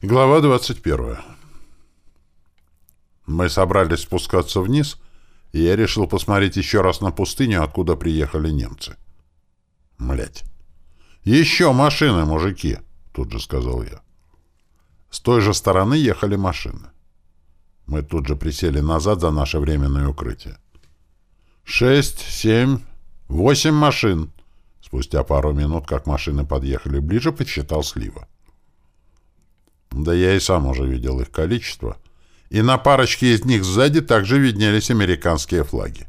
Глава 21. Мы собрались спускаться вниз, и я решил посмотреть еще раз на пустыню, откуда приехали немцы. Млять. «Еще машины, мужики!» — тут же сказал я. С той же стороны ехали машины. Мы тут же присели назад за наше временное укрытие. «Шесть, семь, восемь машин!» Спустя пару минут, как машины подъехали ближе, подсчитал Слива. Да я и сам уже видел их количество. И на парочке из них сзади также виднелись американские флаги.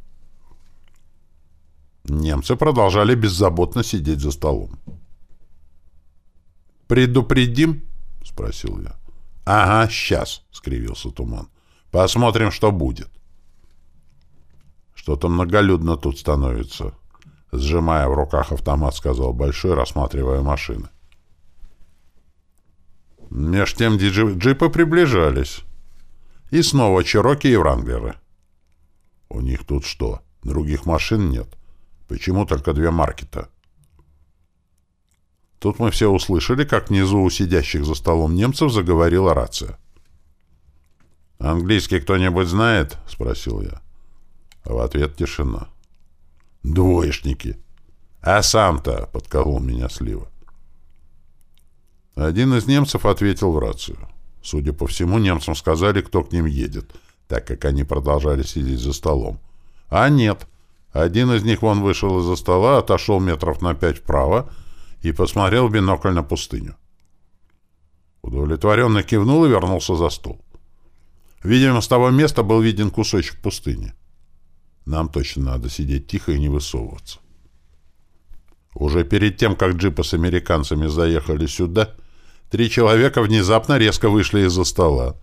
Немцы продолжали беззаботно сидеть за столом. «Предупредим?» — спросил я. «Ага, сейчас», — скривился Туман. «Посмотрим, что будет». «Что-то многолюдно тут становится», — сжимая в руках автомат, сказал Большой, рассматривая машины. Меж тем джипы приближались. И снова Чероки и Вранглеры. У них тут что, других машин нет? Почему только две марки-то? Тут мы все услышали, как внизу у сидящих за столом немцев заговорила рация. «Английский кто-нибудь знает?» — спросил я. А в ответ тишина. «Двоечники!» «А сам-то!» — подколол меня Слива. Один из немцев ответил в рацию. Судя по всему, немцам сказали, кто к ним едет, так как они продолжали сидеть за столом. А нет. Один из них вон вышел из-за стола, отошел метров на пять вправо и посмотрел в бинокль на пустыню. Удовлетворенно кивнул и вернулся за стол. Видимо, с того места был виден кусочек пустыни. Нам точно надо сидеть тихо и не высовываться. Уже перед тем, как джипы с американцами заехали сюда, три человека внезапно резко вышли из-за стола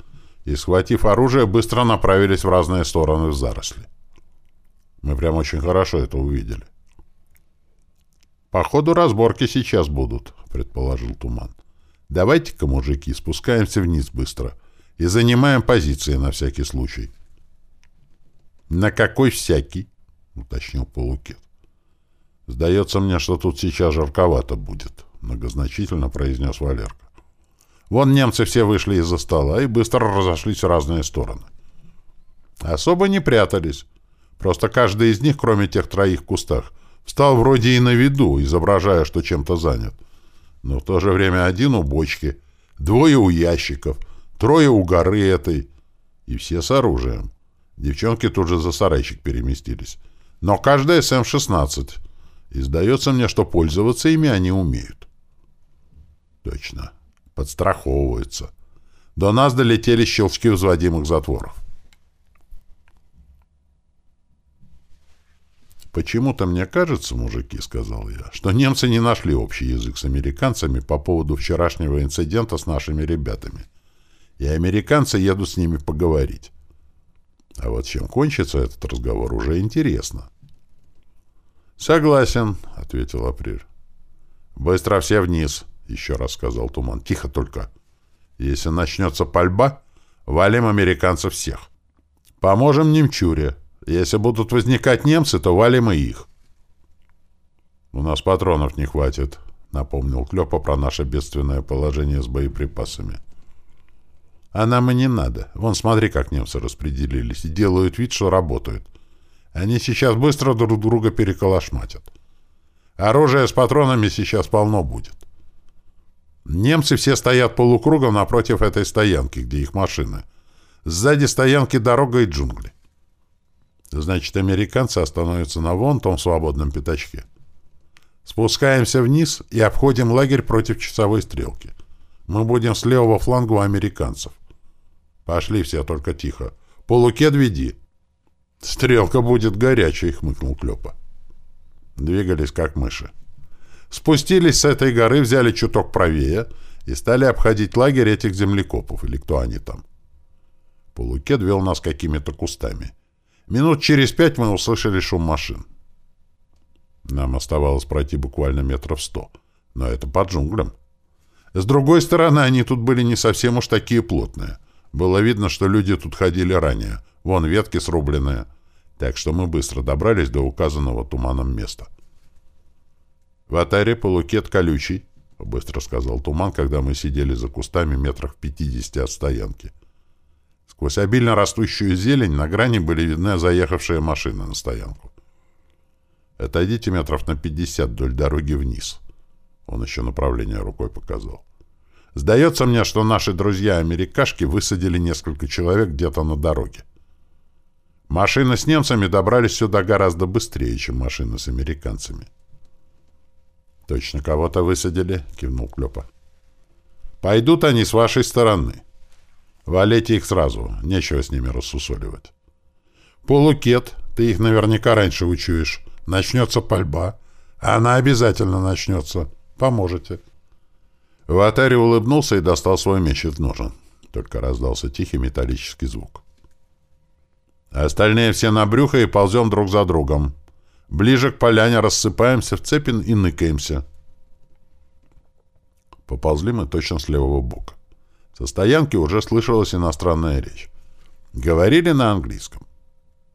и, схватив оружие, быстро направились в разные стороны в заросли. Мы прям очень хорошо это увидели. «Походу, разборки сейчас будут», — предположил Туман. «Давайте-ка, мужики, спускаемся вниз быстро и занимаем позиции на всякий случай». «На какой всякий?» — уточнил Полукет. «Сдается мне, что тут сейчас жарковато будет», — многозначительно произнес Валерка. «Вон немцы все вышли из-за стола и быстро разошлись в разные стороны. Особо не прятались. Просто каждый из них, кроме тех троих в кустах, встал вроде и на виду, изображая, что чем-то занят. Но в то же время один у бочки, двое у ящиков, трое у горы этой, и все с оружием. Девчонки тут же за сарайчик переместились. Но каждая с М-16, и сдается мне, что пользоваться ими они умеют. Точно. Подстраховываются. До нас долетели щелчки взводимых затворов. «Почему-то мне кажется, мужики, — сказал я, — что немцы не нашли общий язык с американцами по поводу вчерашнего инцидента с нашими ребятами. И американцы едут с ними поговорить. А вот чем кончится этот разговор, уже интересно. «Согласен», — ответил Апрель. «Быстро все вниз», — еще раз сказал Туман. «Тихо только. Если начнется пальба, валим американцев всех. Поможем немчуре. Если будут возникать немцы, то валим и их». «У нас патронов не хватит», — напомнил Клёпа про наше бедственное положение с боеприпасами. «А нам и не надо. Вон смотри, как немцы распределились и делают вид, что работают. Они сейчас быстро друг друга переколошматят. Оружия с патронами сейчас полно будет. Немцы все стоят полукругом напротив этой стоянки, где их машины. Сзади стоянки дорога и джунгли. Значит, американцы остановятся на вон том свободном пятачке. Спускаемся вниз и обходим лагерь против часовой стрелки. Мы будем с левого фланга у американцев. Пошли все, только тихо. Полукед веди. «Стрелка будет горячей», — хмыкнул Клёпа. Двигались как мыши. Спустились с этой горы, взяли чуток правее и стали обходить лагерь этих землекопов, или кто они там. Полукет вел нас какими-то кустами. Минут через пять мы услышали шум машин. Нам оставалось пройти буквально метров сто, но это под джунглям. С другой стороны, они тут были не совсем уж такие плотные. Было видно, что люди тут ходили ранее. Вон ветки срубленные так что мы быстро добрались до указанного туманом места. В атаре полукет колючий, — быстро сказал Туман, когда мы сидели за кустами метрах в пятидесяти от стоянки. Сквозь обильно растущую зелень на грани были видны заехавшие машины на стоянку. «Отойдите метров на пятьдесят вдоль дороги вниз». Он еще направление рукой показал. «Сдается мне, что наши друзья-америкашки высадили несколько человек где-то на дороге. Машины с немцами добрались сюда гораздо быстрее, чем машины с американцами». «Точно кого-то высадили?» — кивнул Клёпа. «Пойдут они с вашей стороны. Валите их сразу, нечего с ними рассусоливать. Полукет, ты их наверняка раньше учуешь. Начнется пальба. А она обязательно начнется. Поможете. Ватари улыбнулся и достал свой меч из ножен. Только раздался тихий металлический звук. Остальные все на брюхо и ползем друг за другом. Ближе к поляне рассыпаемся в цепин и ныкаемся. Поползли мы точно с левого бока. Со стоянки уже слышалась иностранная речь. Говорили на английском.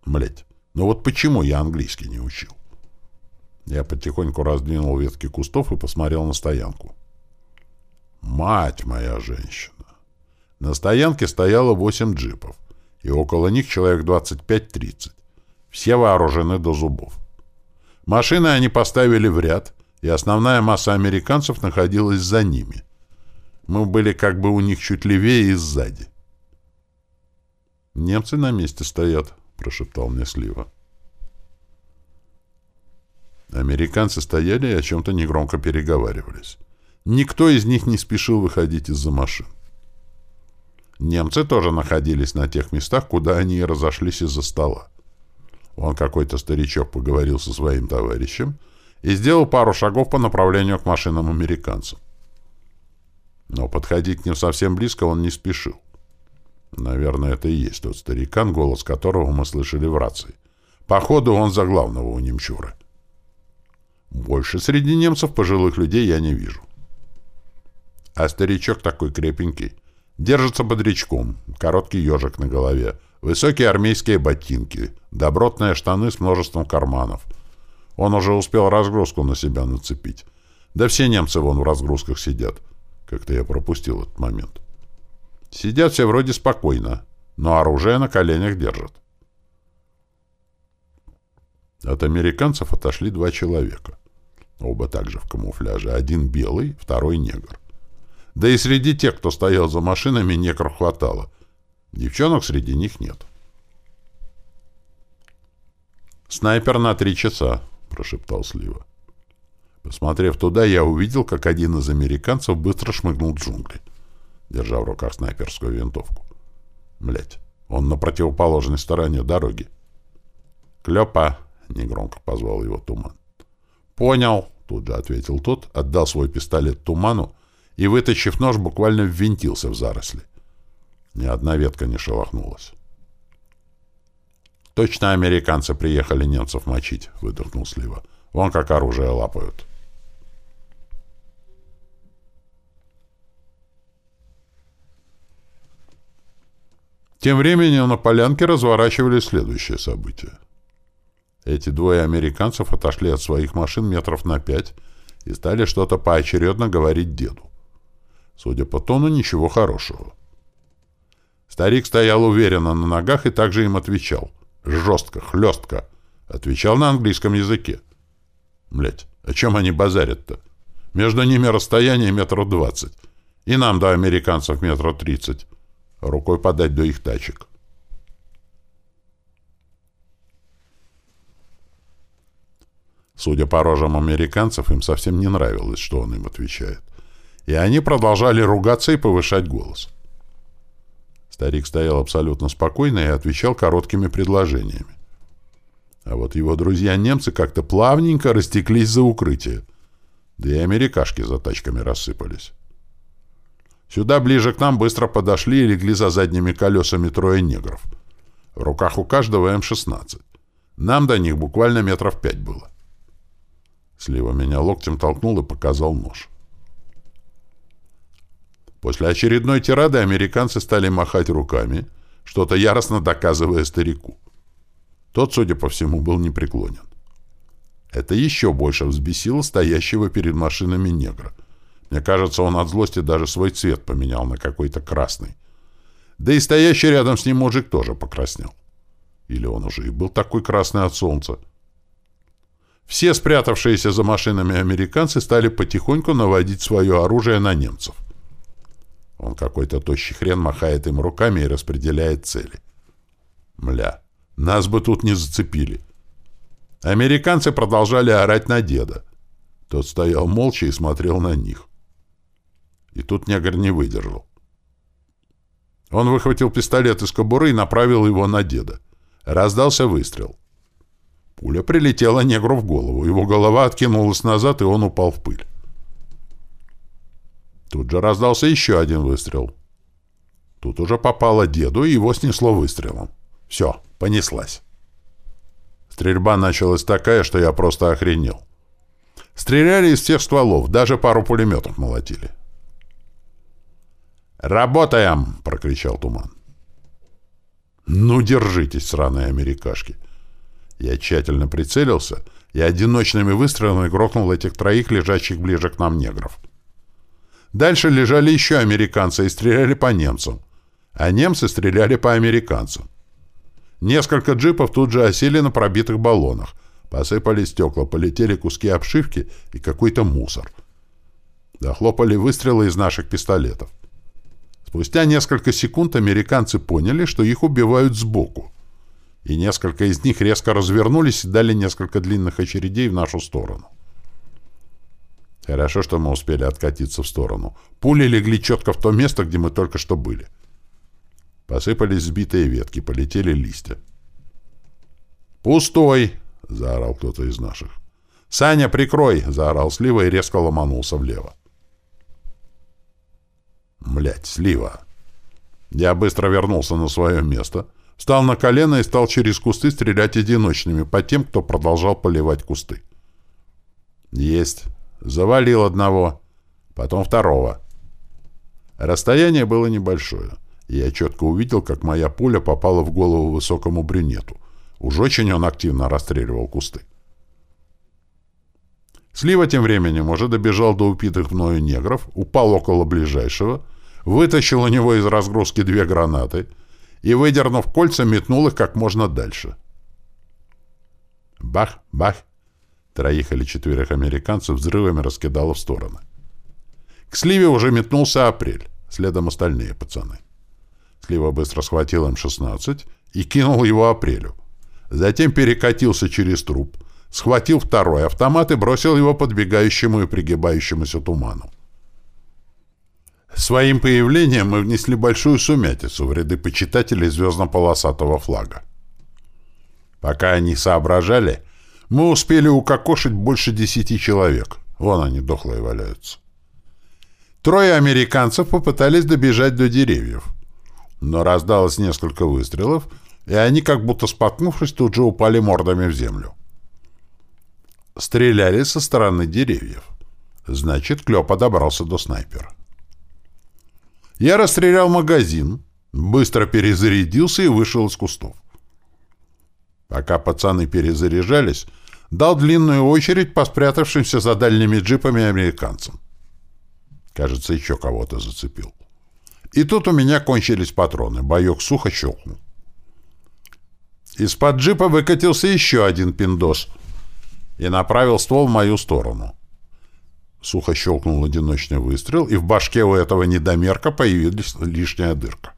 Блять, ну вот почему я английский не учил? Я потихоньку раздвинул ветки кустов и посмотрел на стоянку. Мать моя женщина! На стоянке стояло восемь джипов, и около них человек 25-30. Все вооружены до зубов. Машины они поставили в ряд, и основная масса американцев находилась за ними. Мы были как бы у них чуть левее и сзади. «Немцы на месте стоят», — прошептал мне Слива. Американцы стояли и о чем-то негромко переговаривались. Никто из них не спешил выходить из-за машин. Немцы тоже находились на тех местах, куда они и разошлись из-за стола. Он какой-то старичок поговорил со своим товарищем и сделал пару шагов по направлению к машинам американцам. Но подходить к ним совсем близко он не спешил. Наверное, это и есть тот старикан, голос которого мы слышали в рации. Походу, он за главного у немчуры. Больше среди немцев пожилых людей я не вижу. А старичок такой крепенький. Держится бодрячком, короткий ежик на голове, высокие армейские ботинки, добротные штаны с множеством карманов. Он уже успел разгрузку на себя нацепить. Да все немцы вон в разгрузках сидят. Как-то я пропустил этот момент. Сидят все вроде спокойно, но оружие на коленях держат. От американцев отошли два человека. Оба также в камуфляже. Один белый, второй негр. Да и среди тех, кто стоял за машинами, некров хватало. Девчонок среди них нет. «Снайпер на три часа», — прошептал Слива. Посмотрев туда, я увидел, как один из американцев быстро шмыгнул в джунгли, держа в руках снайперскую винтовку. Блять, он на противоположной стороне дороги. «Клёпа!» — негромко позвал его Туман. «Понял», — тут же ответил тот, отдал свой пистолет Туману и, вытащив нож, буквально ввинтился в заросли. Ни одна ветка не шелохнулась. «Точно американцы приехали немцев мочить», — выдохнул Слива. «Вон как оружие лапают». Тем временем на полянке разворачивались следующие события. Эти двое американцев отошли от своих машин метров на пять и стали что-то поочередно говорить деду. Судя по тону, ничего хорошего. Старик стоял уверенно на ногах и также им отвечал. Жестко, хлестко. Отвечал на английском языке. Блять, о чем они базарят-то? Между ними расстояние метров двадцать. И нам до американцев метров тридцать. Рукой подать до их тачек. Судя по рожам американцев, им совсем не нравилось, что он им отвечает. И они продолжали ругаться и повышать голос. Старик стоял абсолютно спокойно и отвечал короткими предложениями. А вот его друзья-немцы как-то плавненько растеклись за укрытие. Да и америкашки за тачками рассыпались. Сюда ближе к нам быстро подошли и легли за задними колесами трое негров. В руках у каждого М-16. Нам до них буквально метров пять было. Слива меня локтем толкнул и показал нож. После очередной тирады американцы стали махать руками, что-то яростно доказывая старику. Тот, судя по всему, был непреклонен. Это еще больше взбесило стоящего перед машинами негра, Мне кажется, он от злости даже свой цвет поменял на какой-то красный. Да и стоящий рядом с ним мужик тоже покраснел. Или он уже и был такой красный от солнца. Все спрятавшиеся за машинами американцы стали потихоньку наводить свое оружие на немцев. Он какой-то тощий хрен махает им руками и распределяет цели. Мля, нас бы тут не зацепили. Американцы продолжали орать на деда. Тот стоял молча и смотрел на них. И тут негр не выдержал. Он выхватил пистолет из кобуры и направил его на деда. Раздался выстрел. Пуля прилетела негру в голову. Его голова откинулась назад, и он упал в пыль. Тут же раздался еще один выстрел. Тут уже попало деду, и его снесло выстрелом. Все, понеслась. Стрельба началась такая, что я просто охренел. Стреляли из всех стволов, даже пару пулеметов молотили. «Работаем!» — прокричал Туман. «Ну, держитесь, сраные америкашки!» Я тщательно прицелился и одиночными выстрелами грохнул этих троих, лежащих ближе к нам негров. Дальше лежали еще американцы и стреляли по немцам, а немцы стреляли по американцам. Несколько джипов тут же осели на пробитых баллонах. Посыпались стекла, полетели куски обшивки и какой-то мусор. Дохлопали выстрелы из наших пистолетов. Спустя несколько секунд американцы поняли, что их убивают сбоку. И несколько из них резко развернулись и дали несколько длинных очередей в нашу сторону. Хорошо, что мы успели откатиться в сторону. Пули легли четко в то место, где мы только что были. Посыпались сбитые ветки, полетели листья. «Пустой!» — заорал кто-то из наших. «Саня, прикрой!» — заорал Слива и резко ломанулся влево. Млять, Слива! Я быстро вернулся на свое место, встал на колено и стал через кусты стрелять одиночными по тем, кто продолжал поливать кусты. Есть. Завалил одного, потом второго. Расстояние было небольшое и я четко увидел, как моя пуля попала в голову высокому брюнету. Уж очень он активно расстреливал кусты. Слива тем временем уже добежал до упитых мною негров, упал около ближайшего, вытащил у него из разгрузки две гранаты и, выдернув кольца, метнул их как можно дальше. Бах, бах! Троих или четверых американцев взрывами раскидало в стороны. К Сливе уже метнулся Апрель, следом остальные пацаны. Слива быстро схватил М-16 и кинул его Апрелю. Затем перекатился через труп, схватил второй автомат и бросил его подбегающему и пригибающемуся туману. Своим появлением мы внесли большую сумятицу в ряды почитателей звездно-полосатого флага. Пока они соображали, мы успели укокошить больше десяти человек. Вон они, дохлые, валяются. Трое американцев попытались добежать до деревьев — но раздалось несколько выстрелов, и они, как будто споткнувшись, тут же упали мордами в землю. Стреляли со стороны деревьев. Значит, Клёпа добрался до снайпера. Я расстрелял магазин, быстро перезарядился и вышел из кустов. Пока пацаны перезаряжались, дал длинную очередь по спрятавшимся за дальними джипами американцам. Кажется, еще кого-то зацепил. И тут у меня кончились патроны. Боек сухо щелкнул. Из-под джипа выкатился еще один пиндос и направил ствол в мою сторону. Сухо щелкнул одиночный выстрел, и в башке у этого недомерка появилась лишняя дырка.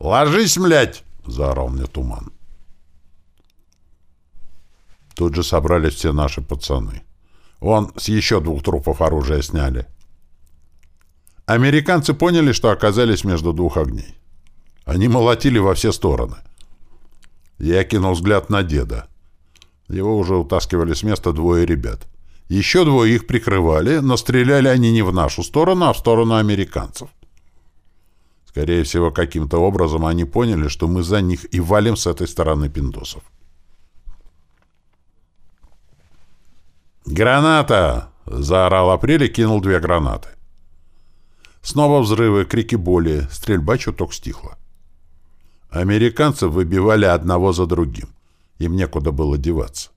«Ложись, млядь!» — заорал мне туман. Тут же собрались все наши пацаны. Он с еще двух трупов оружие сняли. Американцы поняли, что оказались между двух огней. Они молотили во все стороны. Я кинул взгляд на деда. Его уже утаскивали с места двое ребят. Еще двое их прикрывали, но стреляли они не в нашу сторону, а в сторону американцев. Скорее всего, каким-то образом они поняли, что мы за них и валим с этой стороны пиндосов. «Граната!» — заорал Апрель и кинул две гранаты. Снова взрывы, крики боли, стрельба чуток стихла. Американцев выбивали одного за другим. Им некуда было деваться.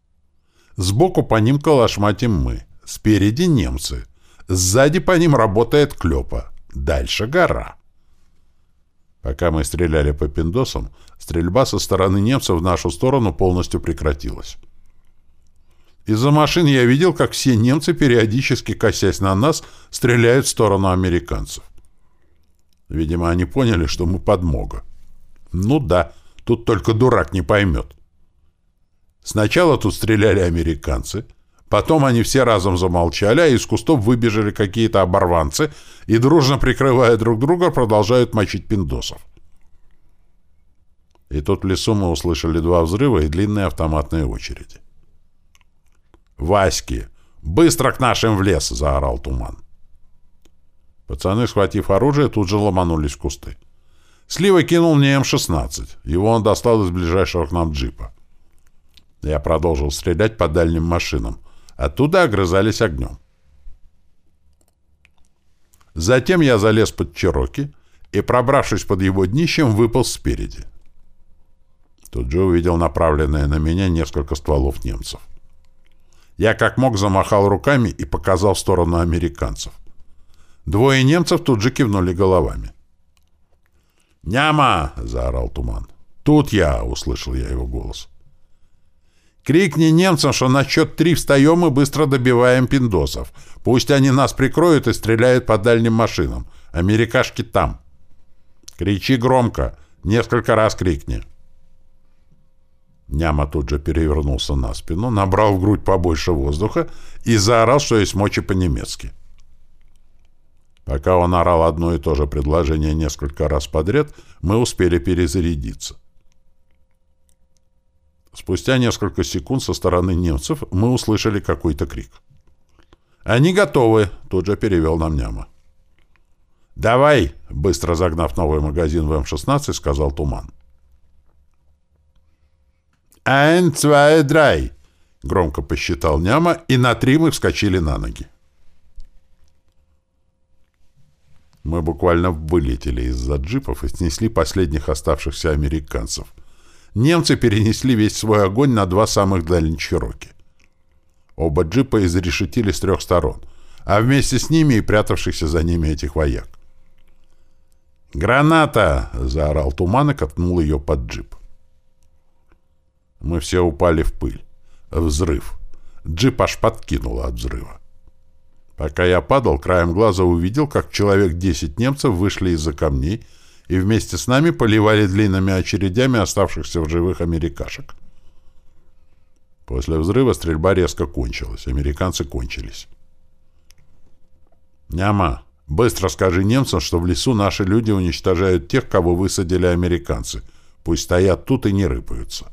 Сбоку по ним калашматим мы. Спереди немцы. Сзади по ним работает клёпа. Дальше гора. Пока мы стреляли по пиндосам, стрельба со стороны немцев в нашу сторону полностью прекратилась. Из-за машин я видел, как все немцы, периодически косясь на нас, стреляют в сторону американцев. Видимо, они поняли, что мы подмога. Ну да, тут только дурак не поймет. Сначала тут стреляли американцы, потом они все разом замолчали, а из кустов выбежали какие-то оборванцы и, дружно прикрывая друг друга, продолжают мочить пиндосов. И тут в лесу мы услышали два взрыва и длинные автоматные очереди. «Васьки! Быстро к нашим в лес!» — заорал туман. Пацаны, схватив оружие, тут же ломанулись в кусты. Слива кинул мне М-16. Его он достал из ближайшего к нам джипа. Я продолжил стрелять по дальним машинам. Оттуда огрызались огнем. Затем я залез под Чироки и, пробравшись под его днищем, выпал спереди. Тут же увидел направленные на меня несколько стволов немцев. Я как мог замахал руками и показал в сторону американцев. Двое немцев тут же кивнули головами. «Няма!» — заорал Туман. «Тут я!» — услышал я его голос. «Крикни немцам, что на счет три встаем и быстро добиваем пиндосов. Пусть они нас прикроют и стреляют по дальним машинам. Америкашки там!» «Кричи громко! Несколько раз крикни!» Няма тут же перевернулся на спину, набрал в грудь побольше воздуха и заорал, что есть мочи по-немецки. Пока он орал одно и то же предложение несколько раз подряд, мы успели перезарядиться. Спустя несколько секунд со стороны немцев мы услышали какой-то крик. «Они готовы!» — тут же перевел нам Няма. «Давай!» — быстро загнав новый магазин в М-16, сказал Туман. «Ein, zwei, drei!» — громко посчитал Няма, и на три мы вскочили на ноги. Мы буквально вылетели из-за джипов и снесли последних оставшихся американцев. Немцы перенесли весь свой огонь на два самых дальних Чироки. Оба джипа изрешетили с трех сторон, а вместе с ними и прятавшихся за ними этих вояк. «Граната!» — заорал туман и катнул ее под джип. Мы все упали в пыль. Взрыв. Джип аж подкинуло от взрыва. Пока я падал, краем глаза увидел, как человек десять немцев вышли из-за камней и вместе с нами поливали длинными очередями оставшихся в живых америкашек. После взрыва стрельба резко кончилась. Американцы кончились. «Няма, быстро скажи немцам, что в лесу наши люди уничтожают тех, кого высадили американцы. Пусть стоят тут и не рыпаются».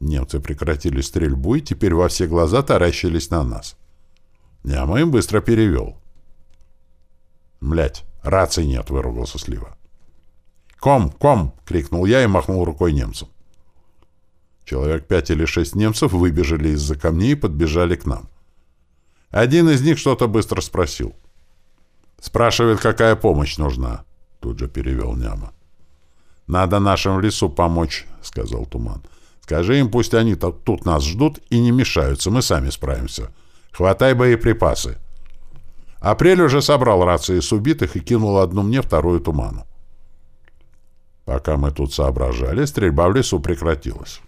Немцы прекратили стрельбу и теперь во все глаза таращились на нас. Няма им быстро перевел. Блять, рации нет, выругался Слива. «Ком! Ком!» — крикнул я и махнул рукой немцам. Человек пять или шесть немцев выбежали из-за камней и подбежали к нам. Один из них что-то быстро спросил. «Спрашивает, какая помощь нужна?» — тут же перевел Няма. «Надо нашим в лесу помочь», — сказал Туман. «Скажи им, пусть они тут нас ждут и не мешаются, мы сами справимся. Хватай боеприпасы. Апрель уже собрал рации с убитых и кинул одну мне, вторую туману. Пока мы тут соображали, стрельба в лесу прекратилась.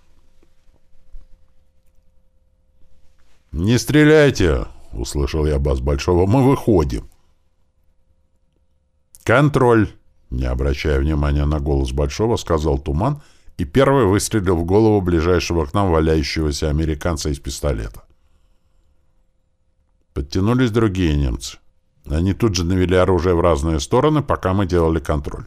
«Не стреляйте!» — услышал я бас Большого. «Мы выходим!» «Контроль!» — не обращая внимания на голос Большого, сказал Туман и первый выстрелил в голову ближайшего к нам валяющегося американца из пистолета. Подтянулись другие немцы. Они тут же навели оружие в разные стороны, пока мы делали контроль.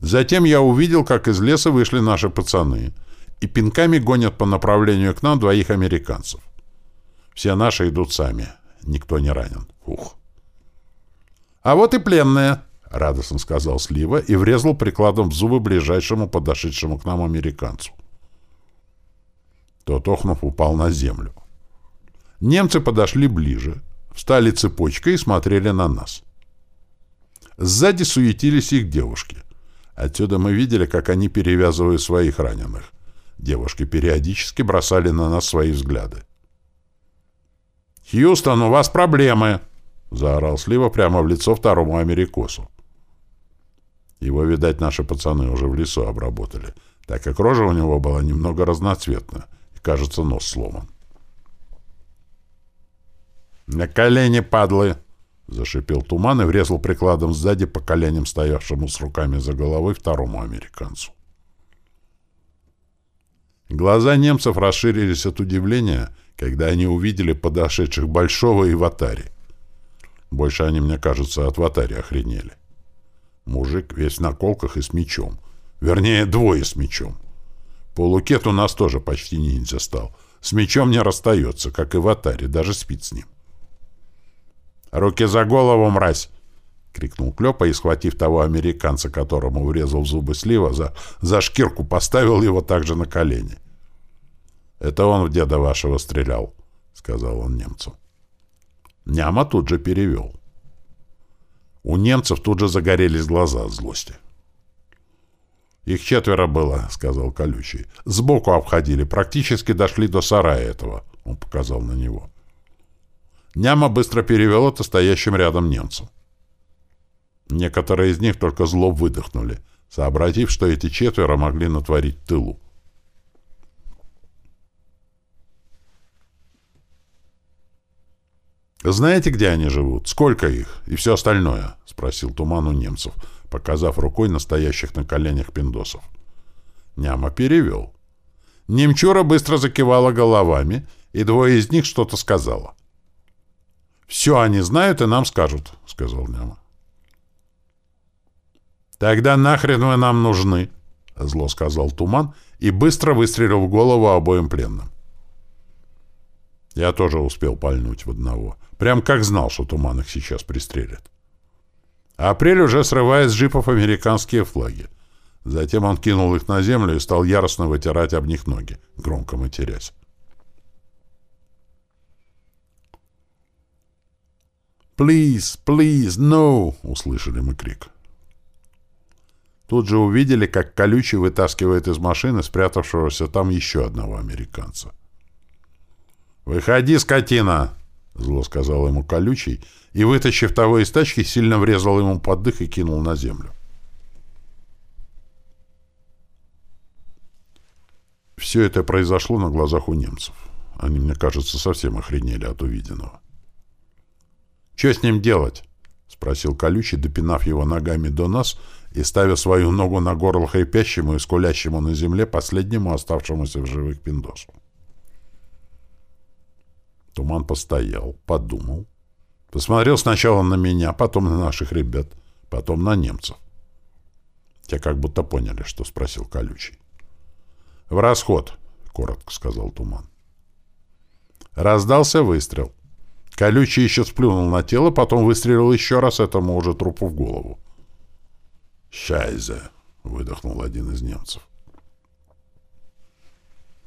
Затем я увидел, как из леса вышли наши пацаны и пинками гонят по направлению к нам двоих американцев. Все наши идут сами. Никто не ранен. Ух. «А вот и пленные!» — радостно сказал Слива и врезал прикладом в зубы ближайшему подошедшему к нам американцу. Тот, охнув, упал на землю. Немцы подошли ближе, встали цепочкой и смотрели на нас. Сзади суетились их девушки. Отсюда мы видели, как они перевязывают своих раненых. Девушки периодически бросали на нас свои взгляды. «Хьюстон, у вас проблемы!» — заорал Слива прямо в лицо второму америкосу. Его, видать, наши пацаны уже в лесу обработали, так как рожа у него была немного разноцветная, и, кажется, нос сломан. «На колени, падлы!» — зашипел туман и врезал прикладом сзади по коленям стоявшему с руками за головой второму американцу. Глаза немцев расширились от удивления, когда они увидели подошедших Большого и Ватари. Больше они, мне кажется, от Ватари охренели. Мужик весь в наколках и с мечом. Вернее, двое с мечом. Полукет у нас тоже почти ниндзя стал. С мечом не расстается, как и в Атаре, даже спит с ним. «Руки за голову, мразь!» — крикнул Клёпа и, схватив того американца, которому врезал в зубы слива, за, за шкирку поставил его также на колени. «Это он в деда вашего стрелял», — сказал он немцу. Няма тут же перевел. У немцев тут же загорелись глаза от злости. «Их четверо было», — сказал Колючий. «Сбоку обходили, практически дошли до сарая этого», — он показал на него. Няма быстро перевел это стоящим рядом немцам. Некоторые из них только зло выдохнули, сообразив, что эти четверо могли натворить тылу. «Знаете, где они живут? Сколько их? И все остальное?» — спросил Туман у немцев, показав рукой настоящих на коленях пиндосов. Няма перевел. Немчура быстро закивала головами, и двое из них что-то сказала. «Все они знают и нам скажут», — сказал Няма. «Тогда нахрен вы нам нужны?» — зло сказал Туман и быстро выстрелил в голову обоим пленным. Я тоже успел пальнуть в одного. Прям как знал, что Туман их сейчас пристрелит. Апрель уже срывает с джипов американские флаги. Затем он кинул их на землю и стал яростно вытирать об них ноги, громко матерясь. «Please, please, no!» — услышали мы крик. Тут же увидели, как колючий вытаскивает из машины спрятавшегося там еще одного американца. «Выходи, скотина!» — зло сказал ему колючий, и, вытащив того из тачки, сильно врезал ему под дых и кинул на землю. Все это произошло на глазах у немцев. Они, мне кажется, совсем охренели от увиденного. «Что с ним делать?» — спросил колючий, допинав его ногами до нас и ставя свою ногу на горло хрипящему и скулящему на земле последнему оставшемуся в живых пиндосу. Туман постоял, подумал. Посмотрел сначала на меня, потом на наших ребят, потом на немцев. Те как будто поняли, что спросил колючий. «В расход», — коротко сказал Туман. Раздался выстрел. Колючий еще сплюнул на тело, потом выстрелил еще раз этому уже трупу в голову. «Шайзе», — выдохнул один из немцев.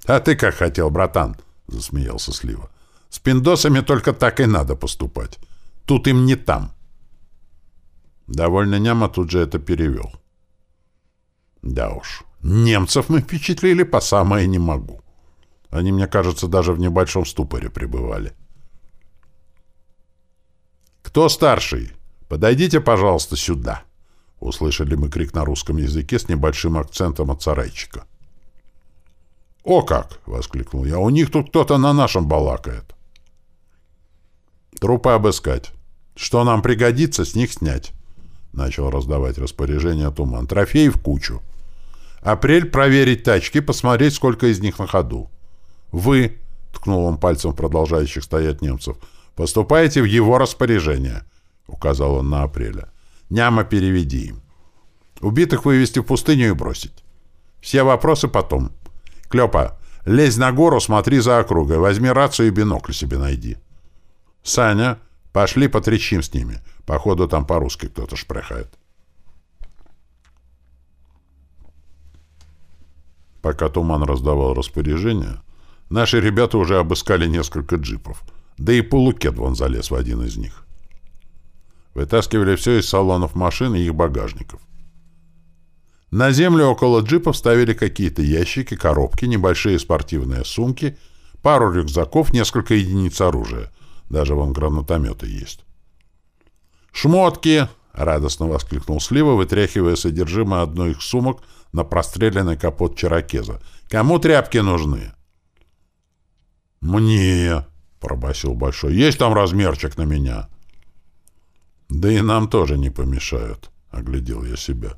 «А ты как хотел, братан?» — засмеялся Слива. С пиндосами только так и надо поступать. Тут им не там. Довольно няма тут же это перевел. Да уж, немцев мы впечатлили по самое не могу. Они, мне кажется, даже в небольшом ступоре пребывали. «Кто старший? Подойдите, пожалуйста, сюда!» Услышали мы крик на русском языке с небольшим акцентом от сарайчика. «О как!» — воскликнул я. «У них тут кто-то на нашем балакает». Трупы обыскать. Что нам пригодится, с них снять. Начал раздавать распоряжение Туман. Трофей в кучу. Апрель проверить тачки, посмотреть, сколько из них на ходу. Вы, ткнул он пальцем в продолжающих стоять немцев, поступаете в его распоряжение, указал он на Апреля. Няма переведи им. Убитых вывести в пустыню и бросить. Все вопросы потом. Клёпа, лезь на гору, смотри за округой, возьми рацию и бинокль себе найди. «Саня, пошли потрещим с ними. Походу, там по-русски кто-то шпрехает». Пока Туман раздавал распоряжение, наши ребята уже обыскали несколько джипов, да и полукет вон залез в один из них. Вытаскивали все из салонов машин и их багажников. На землю около джипов ставили какие-то ящики, коробки, небольшие спортивные сумки, пару рюкзаков, несколько единиц оружия — Даже вон гранатометы есть. «Шмотки!» — радостно воскликнул Слива, вытряхивая содержимое одной из сумок на простреленный капот черокеза. «Кому тряпки нужны?» «Мне!» — пробасил Большой. «Есть там размерчик на меня?» «Да и нам тоже не помешают», — оглядел я себя.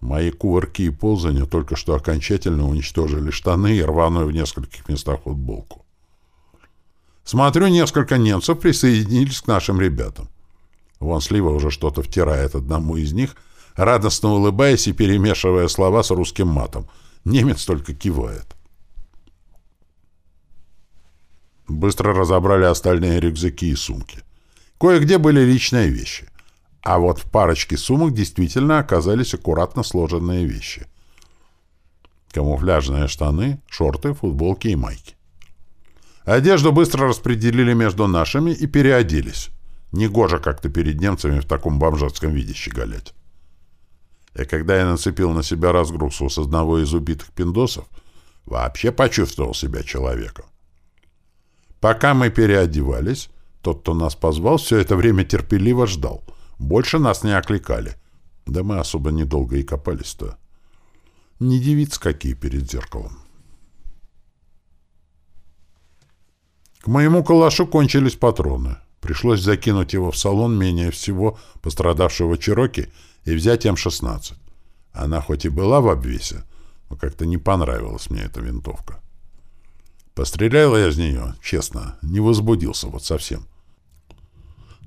Мои кувырки и ползания только что окончательно уничтожили штаны и рваную в нескольких местах футболку. Смотрю, несколько немцев присоединились к нашим ребятам. Вон Слива уже что-то втирает одному из них, радостно улыбаясь и перемешивая слова с русским матом. Немец только кивает. Быстро разобрали остальные рюкзаки и сумки. Кое-где были личные вещи. А вот в парочке сумок действительно оказались аккуратно сложенные вещи. Камуфляжные штаны, шорты, футболки и майки. Одежду быстро распределили между нашими и переоделись. Негоже как-то перед немцами в таком бомжатском виде щеголять. И когда я нацепил на себя разгрузку с одного из убитых пиндосов, вообще почувствовал себя человеком. Пока мы переодевались, тот, кто нас позвал, все это время терпеливо ждал — больше нас не окликали. Да мы особо недолго и копались-то. Не девиц какие перед зеркалом. К моему калашу кончились патроны. Пришлось закинуть его в салон менее всего пострадавшего Чироки и взять М-16. Она хоть и была в обвесе, но как-то не понравилась мне эта винтовка. Пострелял я из нее, честно, не возбудился вот совсем.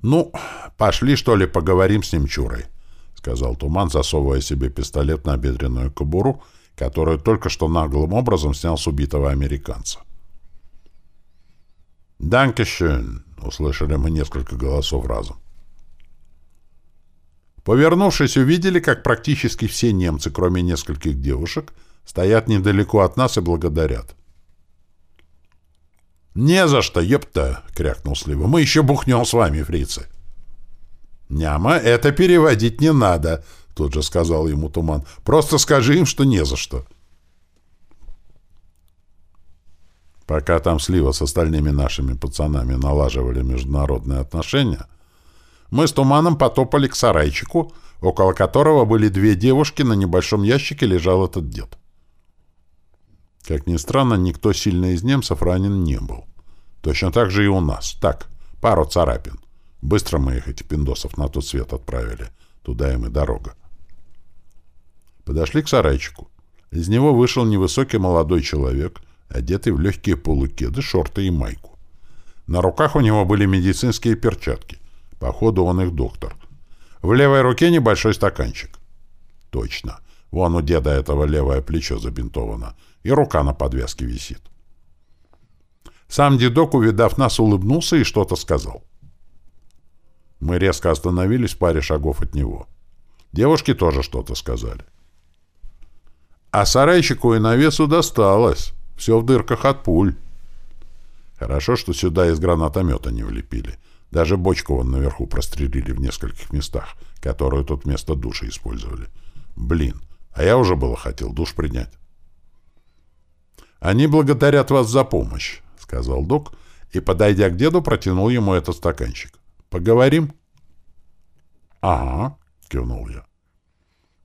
«Ну, пошли, что ли, поговорим с немчурой», — сказал Туман, засовывая себе пистолет на бедренную кобуру, которую только что наглым образом снял с убитого американца. «Данкешön», — услышали мы несколько голосов разом. Повернувшись, увидели, как практически все немцы, кроме нескольких девушек, стоят недалеко от нас и благодарят. «Не за что, ёпта!» — крякнул Слива. «Мы еще бухнем с вами, фрицы!» «Няма, это переводить не надо!» — тут же сказал ему Туман. «Просто скажи им, что не за что!» Пока там Слива с остальными нашими пацанами налаживали международные отношения, мы с Туманом потопали к сарайчику, около которого были две девушки, на небольшом ящике лежал этот дед. Как ни странно, никто сильно из немцев ранен не был. Точно так же и у нас. Так, пару царапин. Быстро мы их, эти пиндосов, на тот свет отправили. Туда им и дорога. Подошли к сарайчику. Из него вышел невысокий молодой человек, одетый в легкие полукеды, шорты и майку. На руках у него были медицинские перчатки. Походу, он их доктор. В левой руке небольшой стаканчик. Точно. Вон у деда этого левое плечо забинтовано и рука на подвязке висит. Сам дедок, увидав нас, улыбнулся и что-то сказал. Мы резко остановились в паре шагов от него. Девушки тоже что-то сказали. А сарайчику и навесу досталось. Все в дырках от пуль. Хорошо, что сюда из гранатомета не влепили. Даже бочку вон наверху прострелили в нескольких местах, которую тут вместо души использовали. Блин, а я уже было хотел душ принять. «Они благодарят вас за помощь», — сказал док, и, подойдя к деду, протянул ему этот стаканчик. «Поговорим?» «Ага», — кивнул я.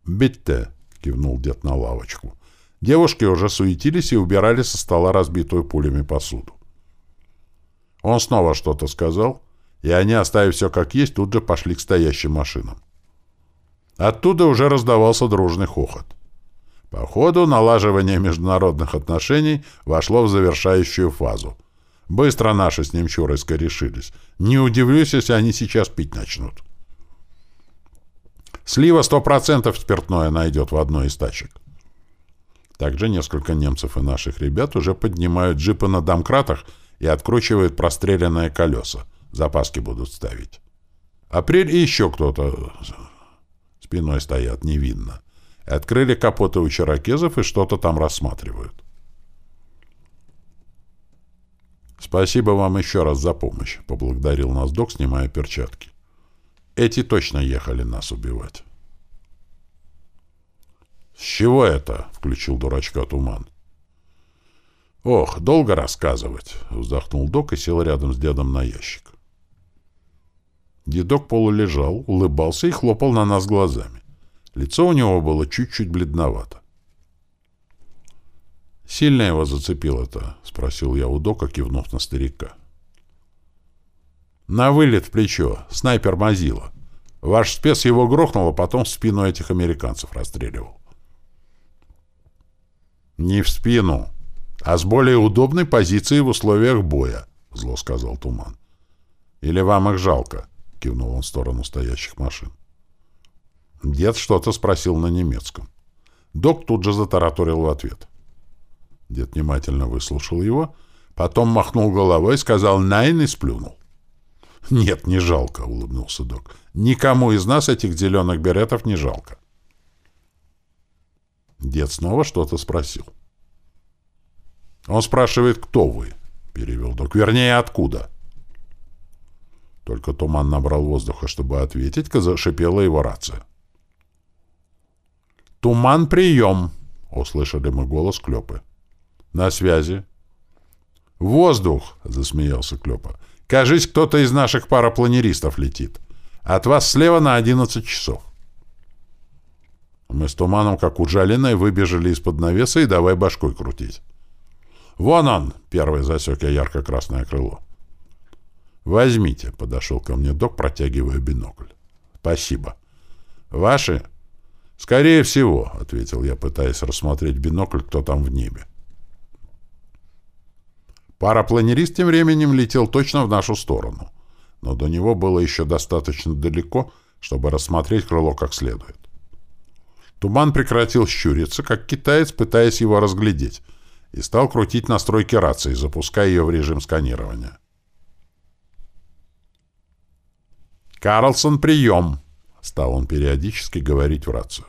«Битте», — кивнул дед на лавочку. Девушки уже суетились и убирали со стола разбитую пулями посуду. Он снова что-то сказал, и они, оставив все как есть, тут же пошли к стоящим машинам. Оттуда уже раздавался дружный хохот. По ходу налаживание международных отношений вошло в завершающую фазу. Быстро наши с немчурой скорешились. Не удивлюсь, если они сейчас пить начнут. Слива сто процентов спиртное найдет в одной из тачек. Также несколько немцев и наших ребят уже поднимают джипы на домкратах и откручивают простреленные колеса. Запаски будут ставить. Апрель и еще кто-то спиной стоят, не видно. Открыли капоты у черокезов и что-то там рассматривают. «Спасибо вам еще раз за помощь», — поблагодарил нас док, снимая перчатки. «Эти точно ехали нас убивать». «С чего это?» — включил дурачка туман. «Ох, долго рассказывать!» — вздохнул док и сел рядом с дедом на ящик. Дедок полулежал, улыбался и хлопал на нас глазами. Лицо у него было чуть-чуть бледновато. «Сильно его зацепило-то?» — спросил я у дока, кивнув на старика. «На вылет в плечо. Снайпер Мазила. Ваш спец его грохнул, а потом в спину этих американцев расстреливал». «Не в спину, а с более удобной позиции в условиях боя», — зло сказал Туман. «Или вам их жалко?» — кивнул он в сторону стоящих машин. Дед что-то спросил на немецком. Док тут же затараторил в ответ. Дед внимательно выслушал его, потом махнул головой, сказал «найн» и сплюнул. «Нет, не жалко», — улыбнулся док. «Никому из нас этих зеленых беретов не жалко». Дед снова что-то спросил. «Он спрашивает, кто вы?» — перевел док. «Вернее, откуда?» Только туман набрал воздуха, чтобы ответить, зашипела его рация. «Туман, прием!» — услышали мы голос Клёпы. «На связи». «Воздух!» — засмеялся Клёпа. «Кажись, кто-то из наших парапланеристов летит. От вас слева на одиннадцать часов». Мы с туманом, как ужаленные, выбежали из-под навеса и давай башкой крутить. «Вон он!» — первый засек я ярко-красное крыло. «Возьмите», — подошел ко мне док, протягивая бинокль. «Спасибо». «Ваши?» «Скорее всего», — ответил я, пытаясь рассмотреть бинокль, кто там в небе. Парапланерист тем временем летел точно в нашу сторону, но до него было еще достаточно далеко, чтобы рассмотреть крыло как следует. Туман прекратил щуриться, как китаец, пытаясь его разглядеть, и стал крутить настройки рации, запуская ее в режим сканирования. «Карлсон, прием!» — стал он периодически говорить в рацию.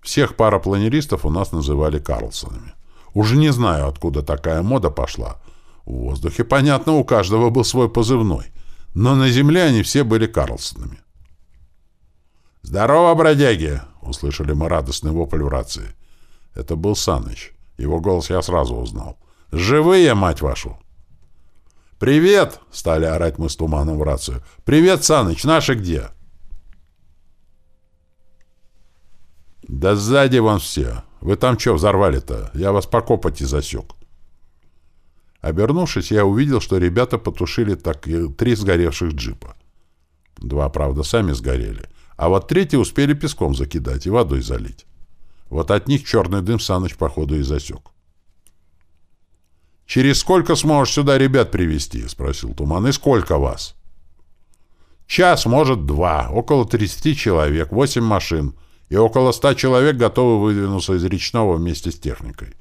Всех парапланеристов у нас называли Карлсонами. Уже не знаю, откуда такая мода пошла. В воздухе, понятно, у каждого был свой позывной, но на земле они все были Карлсонами. «Здорово, бродяги!» — услышали мы радостный вопль в рации. Это был Саныч. Его голос я сразу узнал. «Живые, мать вашу!» «Привет!» — стали орать мы с туманом в рацию. «Привет, Саныч! Наши где?» «Да сзади вон все. Вы там что взорвали-то? Я вас по копоти засек». Обернувшись, я увидел, что ребята потушили так три сгоревших джипа. Два, правда, сами сгорели, а вот третий успели песком закидать и водой залить. Вот от них черный дым Саныч, походу, и засек. «Через сколько сможешь сюда ребят привести? спросил Туман. «И сколько вас?» «Час, может, два. Около 30 человек, восемь машин. И около ста человек готовы выдвинуться из речного вместе с техникой».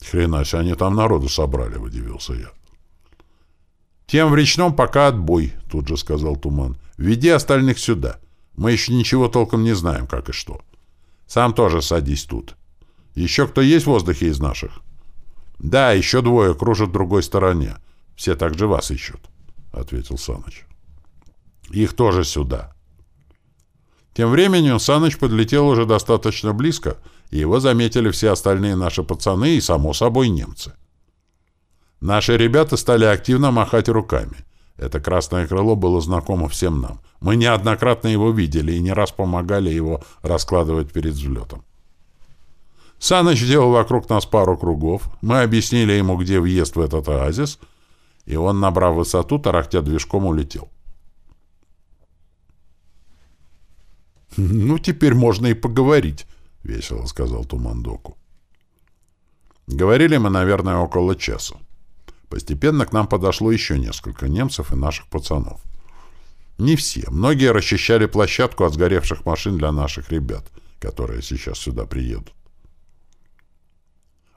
«Хрена себе, они там народу собрали», — удивился я. «Тем в речном пока отбой», — тут же сказал Туман. «Веди остальных сюда. Мы еще ничего толком не знаем, как и что. Сам тоже садись тут. Еще кто есть в воздухе из наших?» «Да, еще двое кружат в другой стороне. Все так же вас ищут», — ответил Саныч. «Их тоже сюда». Тем временем Саныч подлетел уже достаточно близко, и его заметили все остальные наши пацаны и, само собой, немцы. Наши ребята стали активно махать руками. Это красное крыло было знакомо всем нам. Мы неоднократно его видели и не раз помогали его раскладывать перед взлетом. Саныч сделал вокруг нас пару кругов. Мы объяснили ему, где въезд в этот оазис, и он, набрав высоту, тарахтя движком, улетел. «Ну, теперь можно и поговорить», — весело сказал Тумандоку. Говорили мы, наверное, около часа. Постепенно к нам подошло еще несколько немцев и наших пацанов. Не все. Многие расчищали площадку от сгоревших машин для наших ребят, которые сейчас сюда приедут.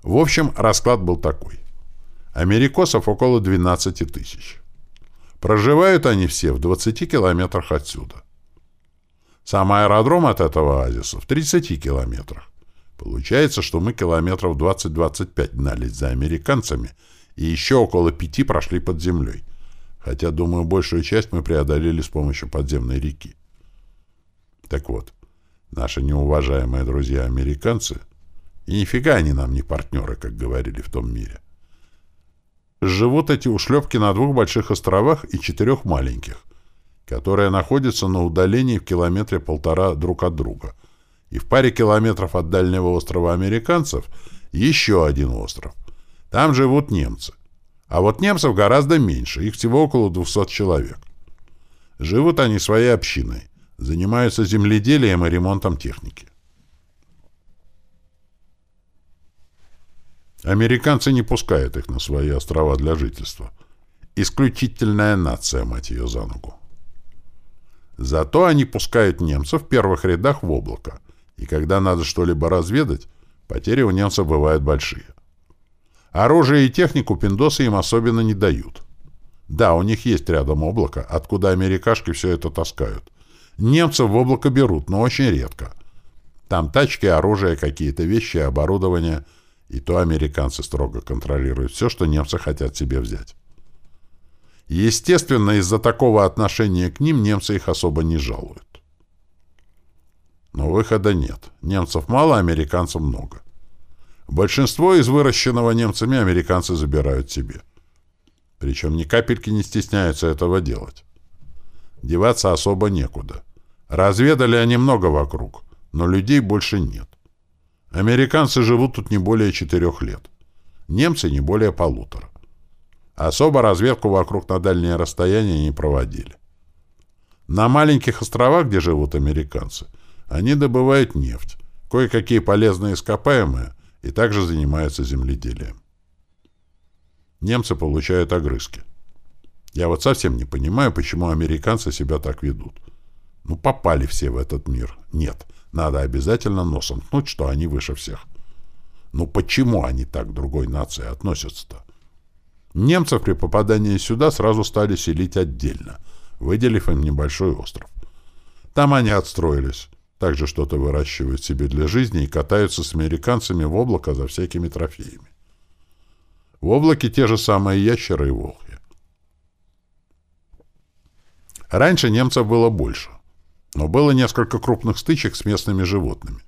В общем, расклад был такой. Америкосов около 12 тысяч. Проживают они все в 20 километрах отсюда. Сам аэродром от этого оазиса в 30 километрах. Получается, что мы километров 20-25 гнались за американцами и еще около пяти прошли под землей. Хотя, думаю, большую часть мы преодолели с помощью подземной реки. Так вот, наши неуважаемые друзья-американцы И нифига они нам не партнеры, как говорили в том мире. Живут эти ушлепки на двух больших островах и четырех маленьких, которые находятся на удалении в километре полтора друг от друга. И в паре километров от дальнего острова американцев еще один остров. Там живут немцы. А вот немцев гораздо меньше, их всего около 200 человек. Живут они своей общиной, занимаются земледелием и ремонтом техники. Американцы не пускают их на свои острова для жительства. Исключительная нация, мать ее, за ногу. Зато они пускают немцев в первых рядах в облако, и когда надо что-либо разведать, потери у немцев бывают большие. Оружие и технику пиндосы им особенно не дают. Да, у них есть рядом облако, откуда америкашки все это таскают. Немцев в облако берут, но очень редко. Там тачки, оружие, какие-то вещи, оборудование — и то американцы строго контролируют все, что немцы хотят себе взять. Естественно, из-за такого отношения к ним немцы их особо не жалуют. Но выхода нет. Немцев мало, американцев много. Большинство из выращенного немцами американцы забирают себе. Причем ни капельки не стесняются этого делать. Деваться особо некуда. Разведали они много вокруг, но людей больше нет. Американцы живут тут не более четырех лет. Немцы не более полутора. Особо разведку вокруг на дальние расстояния не проводили. На маленьких островах, где живут американцы, они добывают нефть, кое-какие полезные ископаемые и также занимаются земледелием. Немцы получают огрызки. Я вот совсем не понимаю, почему американцы себя так ведут. Ну, попали все в этот мир. Нет. Надо обязательно носом ткнуть, что они выше всех. Ну почему они так к другой нации относятся-то? Немцев при попадании сюда сразу стали селить отдельно, выделив им небольшой остров. Там они отстроились, также что-то выращивают себе для жизни и катаются с американцами в облако за всякими трофеями. В облаке те же самые ящеры и волхи. Раньше немцев было больше. Но было несколько крупных стычек с местными животными.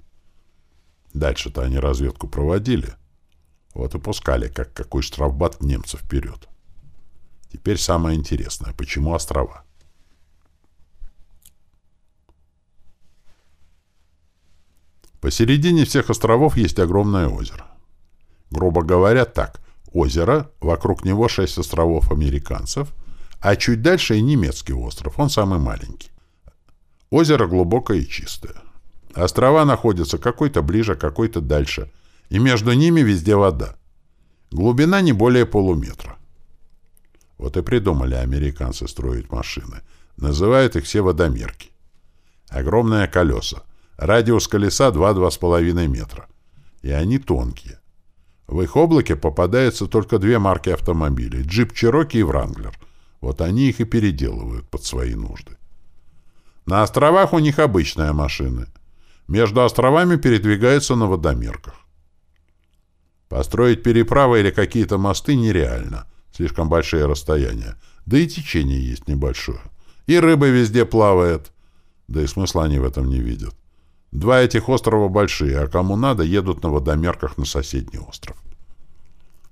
Дальше-то они разведку проводили. Вот и пускали, как какой штрафбат немцев вперед. Теперь самое интересное. Почему острова? Посередине всех островов есть огромное озеро. Грубо говоря, так. Озеро, вокруг него шесть островов американцев, а чуть дальше и немецкий остров, он самый маленький. Озеро глубокое и чистое. Острова находятся какой-то ближе, какой-то дальше, и между ними везде вода. Глубина не более полуметра. Вот и придумали американцы строить машины. Называют их все водомерки. Огромные колеса. Радиус колеса 2-2,5 метра. И они тонкие. В их облаке попадаются только две марки автомобилей — джип Чироки и Вранглер. Вот они их и переделывают под свои нужды. На островах у них обычные машины. Между островами передвигаются на водомерках. Построить переправы или какие-то мосты нереально. Слишком большие расстояния. Да и течение есть небольшое. И рыба везде плавает. Да и смысла они в этом не видят. Два этих острова большие, а кому надо, едут на водомерках на соседний остров.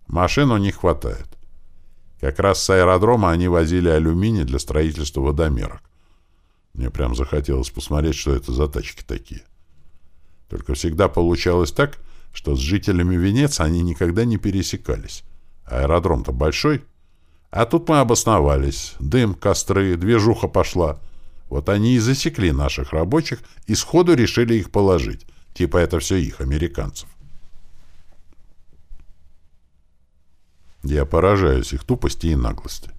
Машин у них хватает. Как раз с аэродрома они возили алюминий для строительства водомерок. Мне прям захотелось посмотреть, что это за тачки такие. Только всегда получалось так, что с жителями Венеции они никогда не пересекались. Аэродром-то большой. А тут мы обосновались. Дым, костры, движуха пошла. Вот они и засекли наших рабочих и сходу решили их положить. Типа это все их, американцев. Я поражаюсь их тупости и наглости.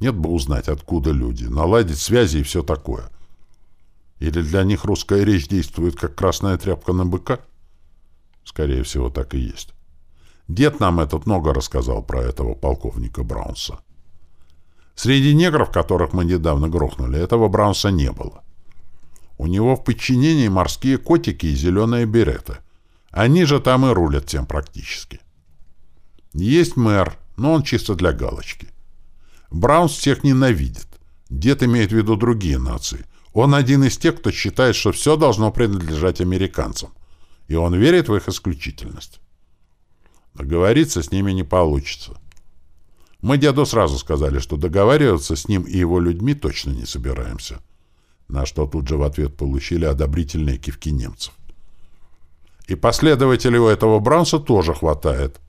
Нет бы узнать, откуда люди, наладить связи и все такое. Или для них русская речь действует, как красная тряпка на быка? Скорее всего, так и есть. Дед нам этот много рассказал про этого полковника Браунса. Среди негров, которых мы недавно грохнули, этого Браунса не было. У него в подчинении морские котики и зеленые береты. Они же там и рулят тем практически. Есть мэр, но он чисто для галочки. Браунс всех ненавидит. Дед имеет в виду другие нации. Он один из тех, кто считает, что все должно принадлежать американцам. и он верит в их исключительность. Договориться с ними не получится. Мы деду сразу сказали, что договариваться с ним и его людьми точно не собираемся. На что тут же в ответ получили одобрительные кивки немцев. И последователей у этого Браунса тоже хватает.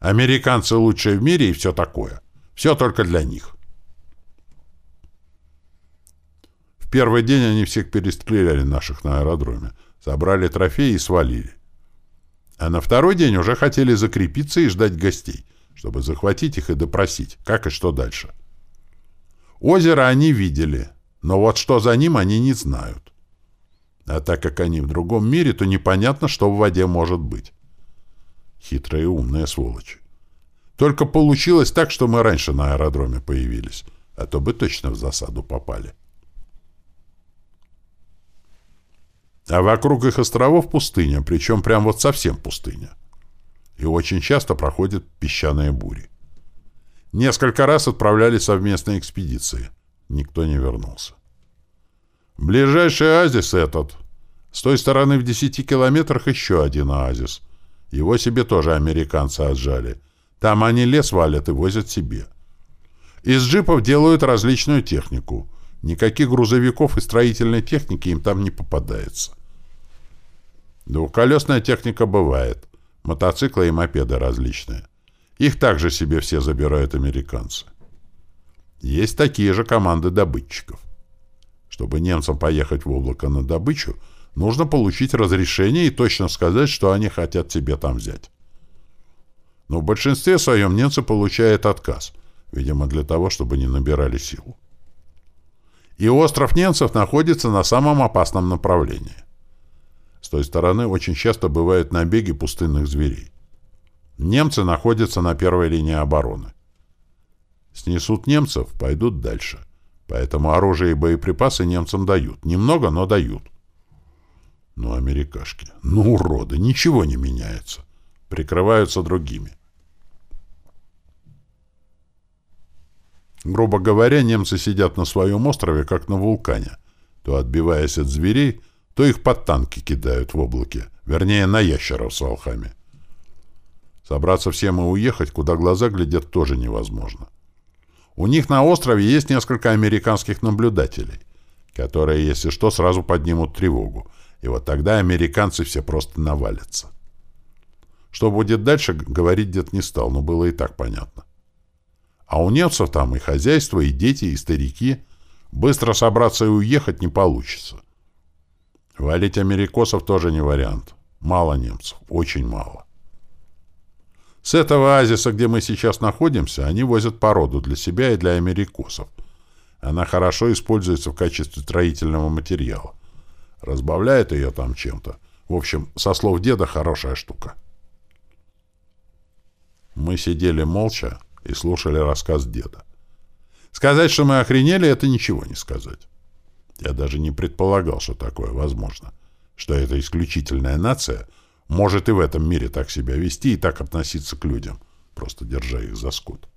Американцы лучшие в мире и все такое. Все только для них. В первый день они всех перестреляли наших на аэродроме, собрали трофеи и свалили. А на второй день уже хотели закрепиться и ждать гостей, чтобы захватить их и допросить, как и что дальше. Озеро они видели, но вот что за ним они не знают. А так как они в другом мире, то непонятно, что в воде может быть. Хитрые и умные сволочи. Только получилось так, что мы раньше на аэродроме появились, а то бы точно в засаду попали. А вокруг их островов пустыня, причем прям вот совсем пустыня. И очень часто проходят песчаные бури. Несколько раз отправляли совместные экспедиции. Никто не вернулся. Ближайший оазис этот. С той стороны в десяти километрах еще один оазис. Его себе тоже американцы отжали. Там они лес валят и возят себе. Из джипов делают различную технику. Никаких грузовиков и строительной техники им там не попадается. Двухколесная техника бывает. Мотоциклы и мопеды различные. Их также себе все забирают американцы. Есть такие же команды добытчиков. Чтобы немцам поехать в облако на добычу, нужно получить разрешение и точно сказать, что они хотят тебе там взять. Но в большинстве своем немцы получают отказ, видимо, для того, чтобы не набирали силу. И остров немцев находится на самом опасном направлении. Той стороны очень часто бывают набеги пустынных зверей. Немцы находятся на первой линии обороны. Снесут немцев, пойдут дальше. Поэтому оружие и боеприпасы немцам дают. Немного, но дают. Ну, америкашки, ну, уроды, ничего не меняется. Прикрываются другими. Грубо говоря, немцы сидят на своем острове, как на вулкане, то отбиваясь от зверей, то их под танки кидают в облаке, вернее, на ящеров с волхами. Собраться всем и уехать, куда глаза глядят, тоже невозможно. У них на острове есть несколько американских наблюдателей, которые, если что, сразу поднимут тревогу, и вот тогда американцы все просто навалятся. Что будет дальше, говорить дед не стал, но было и так понятно. А у немцев там и хозяйство, и дети, и старики. Быстро собраться и уехать не получится. Валить америкосов тоже не вариант. Мало немцев, очень мало. С этого оазиса, где мы сейчас находимся, они возят породу для себя и для америкосов. Она хорошо используется в качестве строительного материала. Разбавляет ее там чем-то. В общем, со слов деда, хорошая штука. Мы сидели молча и слушали рассказ деда. Сказать, что мы охренели, это ничего не сказать. Я даже не предполагал, что такое возможно. Что эта исключительная нация может и в этом мире так себя вести и так относиться к людям, просто держа их за скот.